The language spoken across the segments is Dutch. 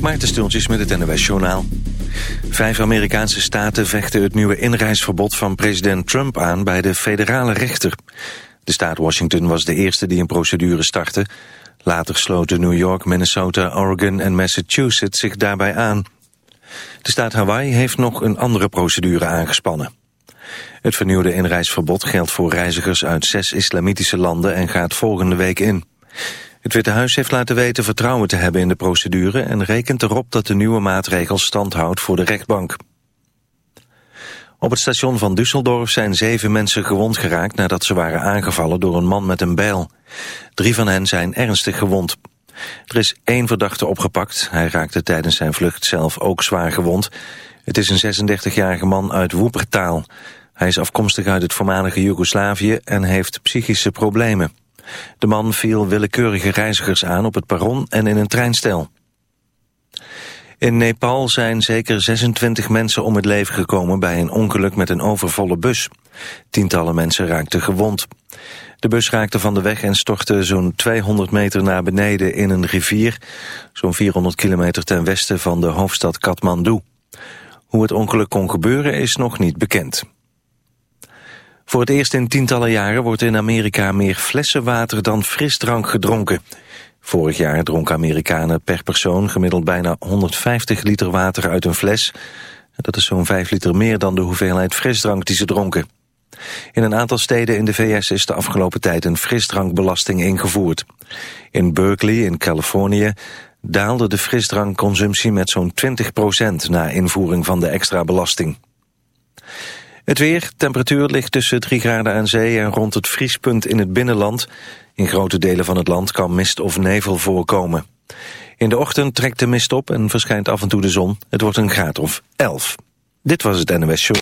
Maarten Stultjes met het NOS Journaal. Vijf Amerikaanse staten vechten het nieuwe inreisverbod van president Trump aan bij de federale rechter. De staat Washington was de eerste die een procedure startte. Later sloten New York, Minnesota, Oregon en Massachusetts zich daarbij aan. De staat Hawaii heeft nog een andere procedure aangespannen. Het vernieuwde inreisverbod geldt voor reizigers uit zes islamitische landen en gaat volgende week in. Het Witte Huis heeft laten weten vertrouwen te hebben in de procedure... en rekent erop dat de nieuwe maatregel stand houdt voor de rechtbank. Op het station van Düsseldorf zijn zeven mensen gewond geraakt... nadat ze waren aangevallen door een man met een bijl. Drie van hen zijn ernstig gewond. Er is één verdachte opgepakt. Hij raakte tijdens zijn vlucht zelf ook zwaar gewond. Het is een 36-jarige man uit Woepertaal. Hij is afkomstig uit het voormalige Joegoslavië... en heeft psychische problemen. De man viel willekeurige reizigers aan op het perron en in een treinstel. In Nepal zijn zeker 26 mensen om het leven gekomen bij een ongeluk met een overvolle bus. Tientallen mensen raakten gewond. De bus raakte van de weg en stortte zo'n 200 meter naar beneden in een rivier, zo'n 400 kilometer ten westen van de hoofdstad Kathmandu. Hoe het ongeluk kon gebeuren is nog niet bekend. Voor het eerst in tientallen jaren wordt in Amerika meer flessenwater dan frisdrank gedronken. Vorig jaar dronken Amerikanen per persoon gemiddeld bijna 150 liter water uit een fles. Dat is zo'n 5 liter meer dan de hoeveelheid frisdrank die ze dronken. In een aantal steden in de VS is de afgelopen tijd een frisdrankbelasting ingevoerd. In Berkeley in Californië daalde de frisdrankconsumptie met zo'n 20% na invoering van de extra belasting. Het weer, temperatuur ligt tussen 3 graden aan zee en rond het vriespunt in het binnenland. In grote delen van het land kan mist of nevel voorkomen. In de ochtend trekt de mist op en verschijnt af en toe de zon. Het wordt een graad of 11. Dit was het NOS Show.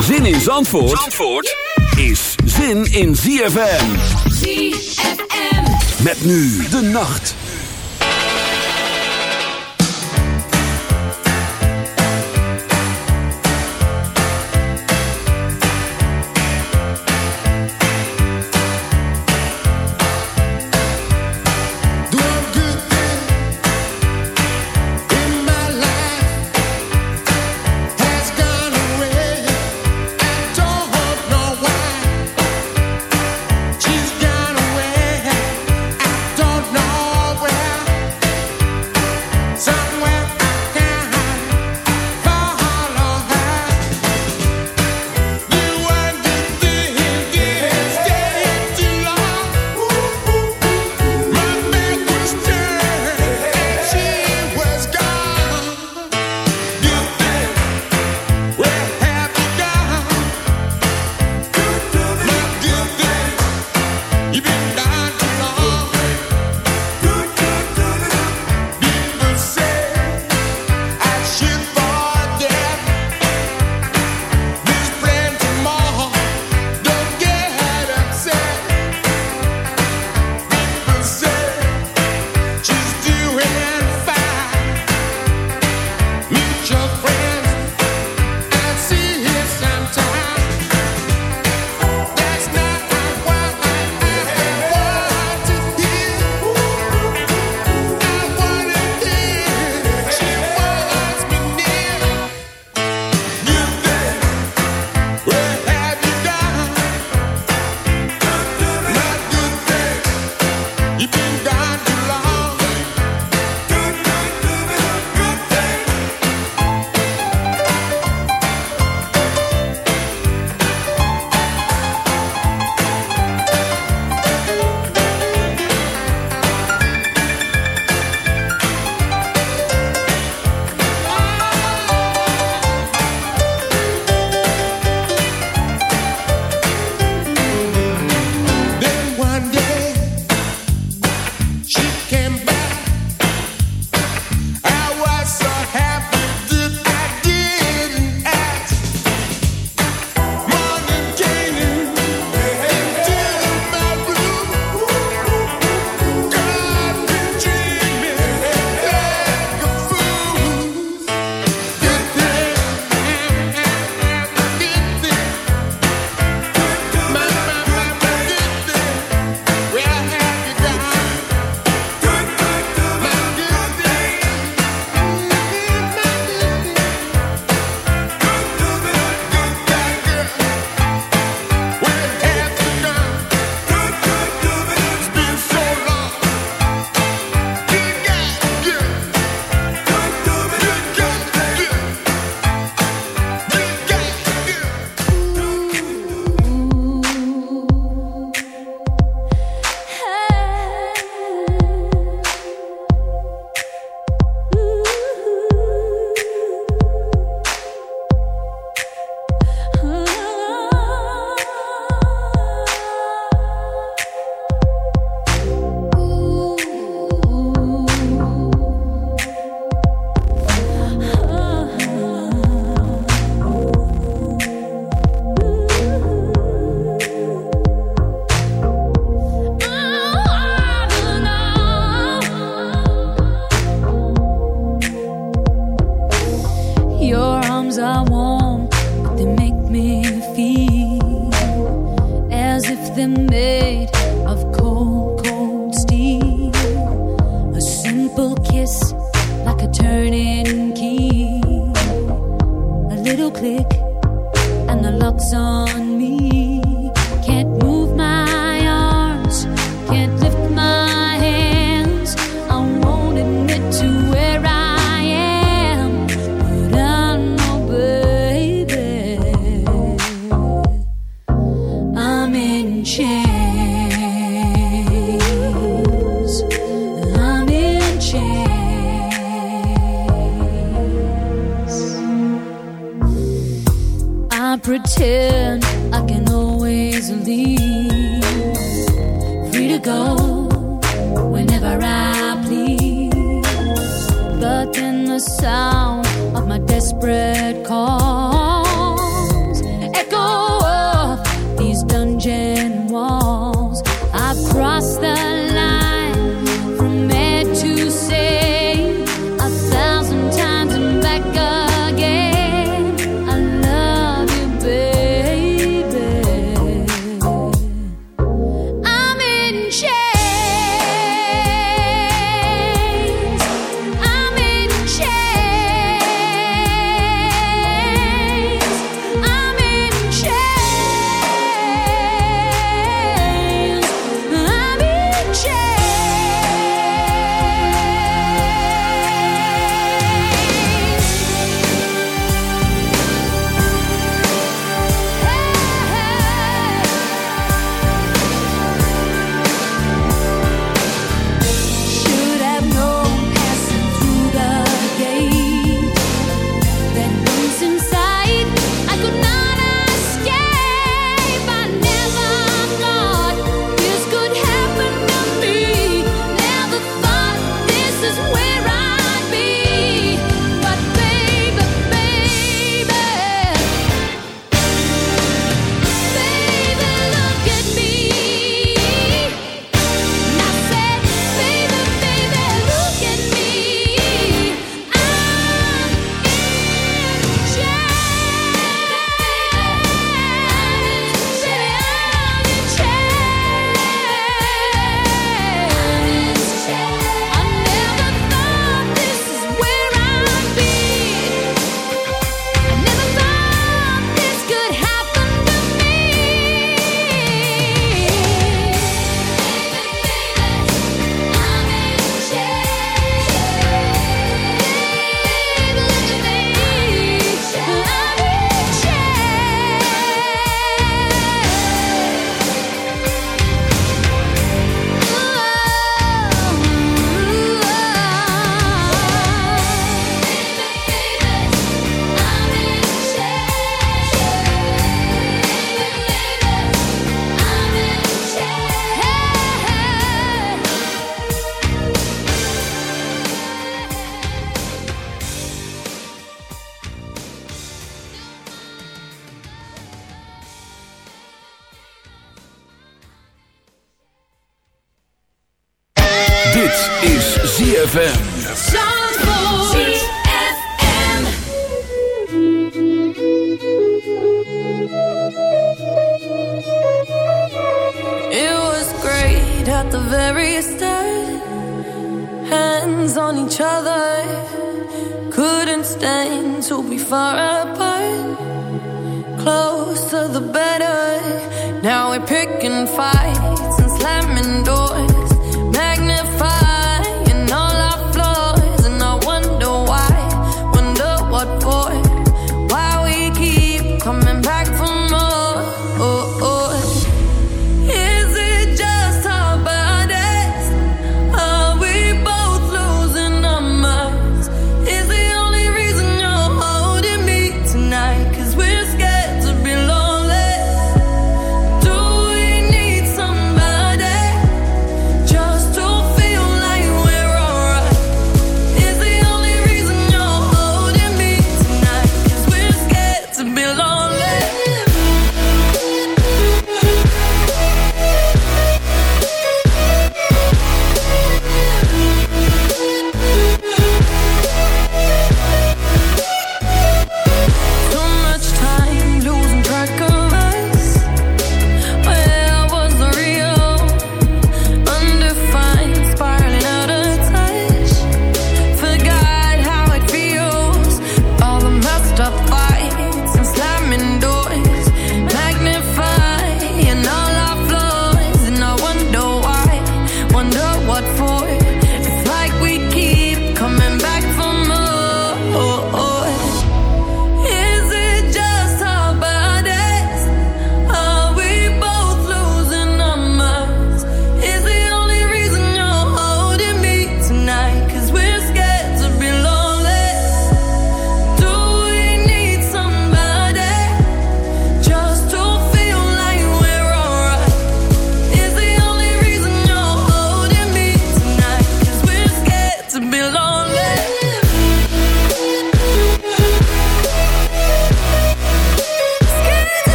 Zin in Zandvoort, Zandvoort is zin in ZFM. ZFM. Met nu de nacht.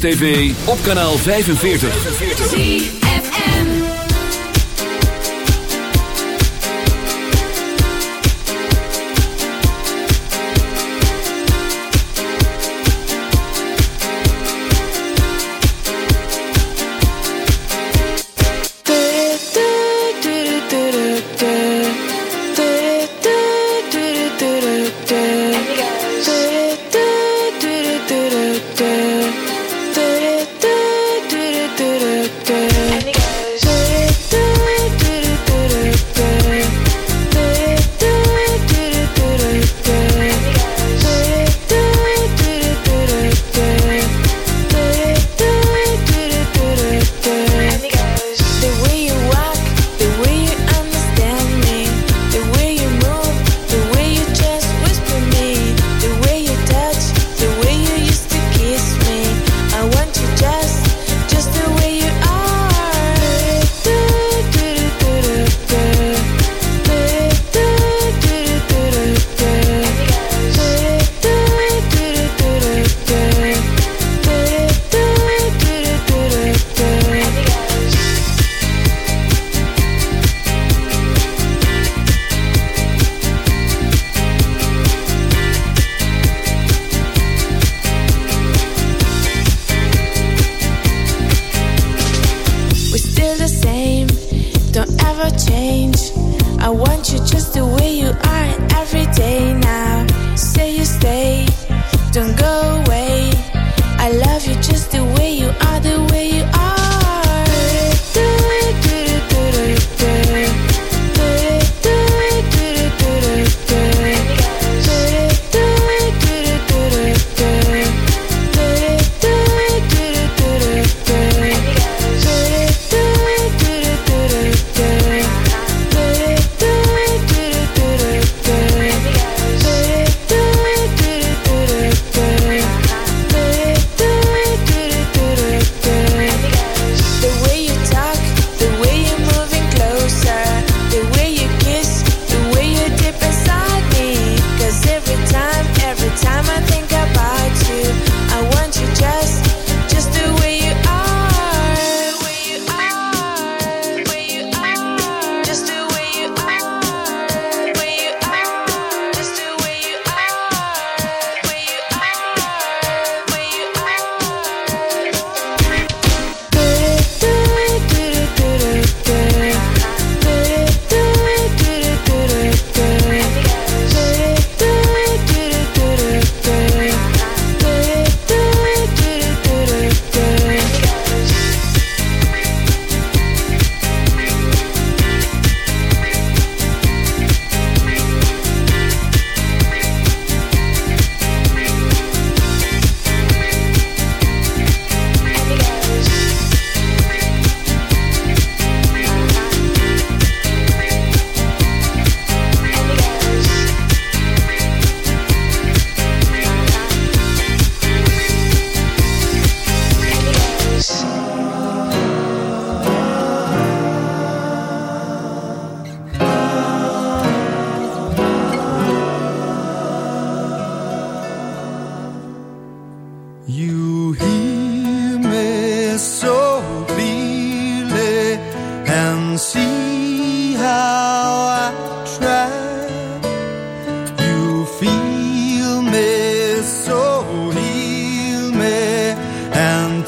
TV, op kanaal 45.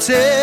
tell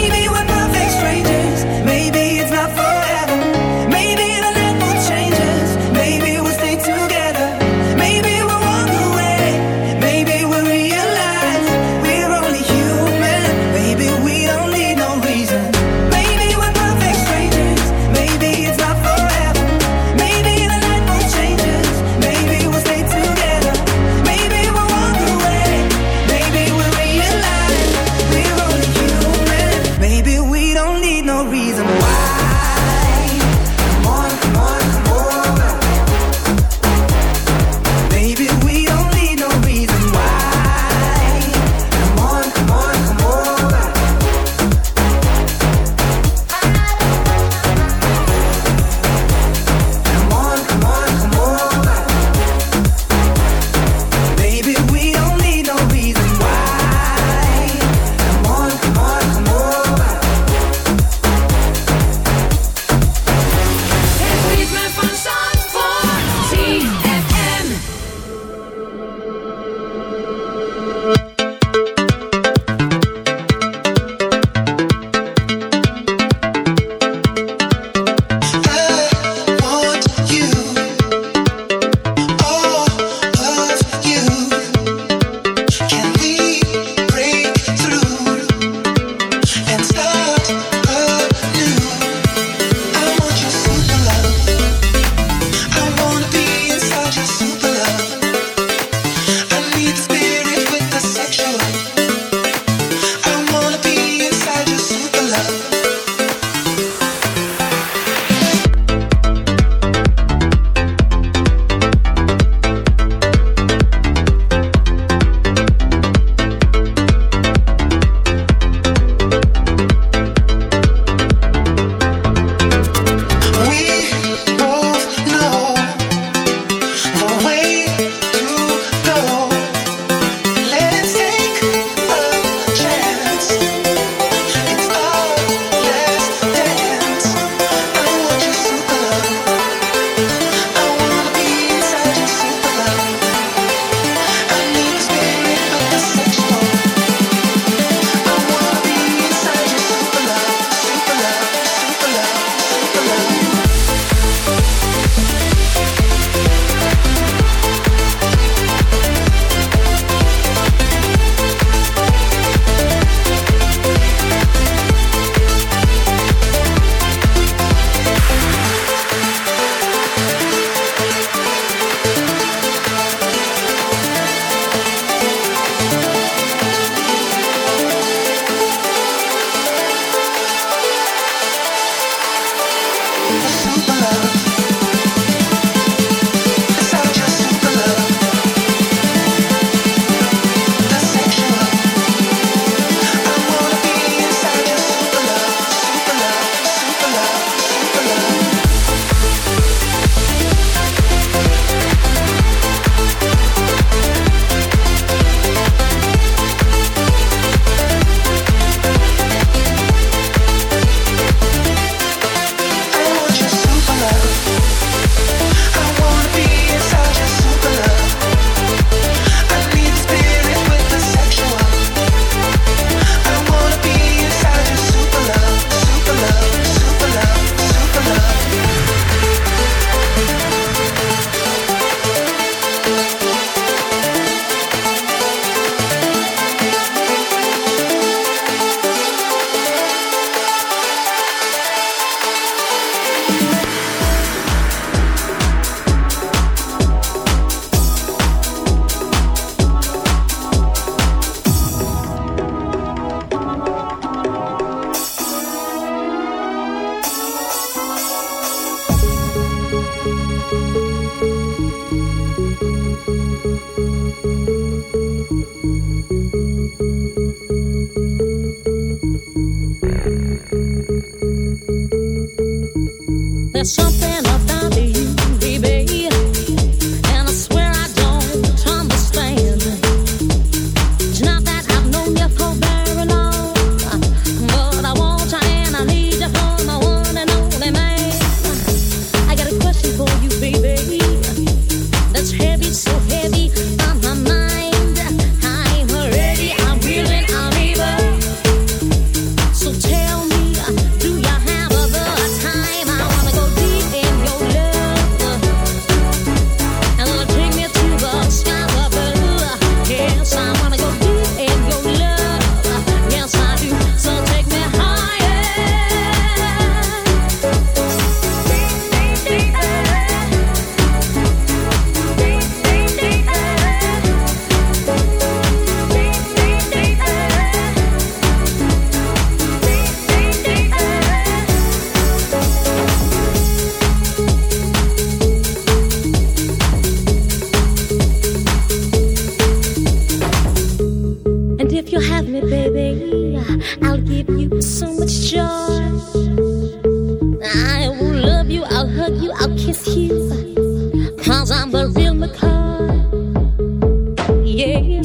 Maybe we're perfect strangers. Maybe.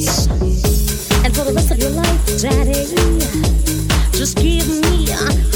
And for the rest of your life, Daddy, just give me a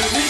Hallelujah.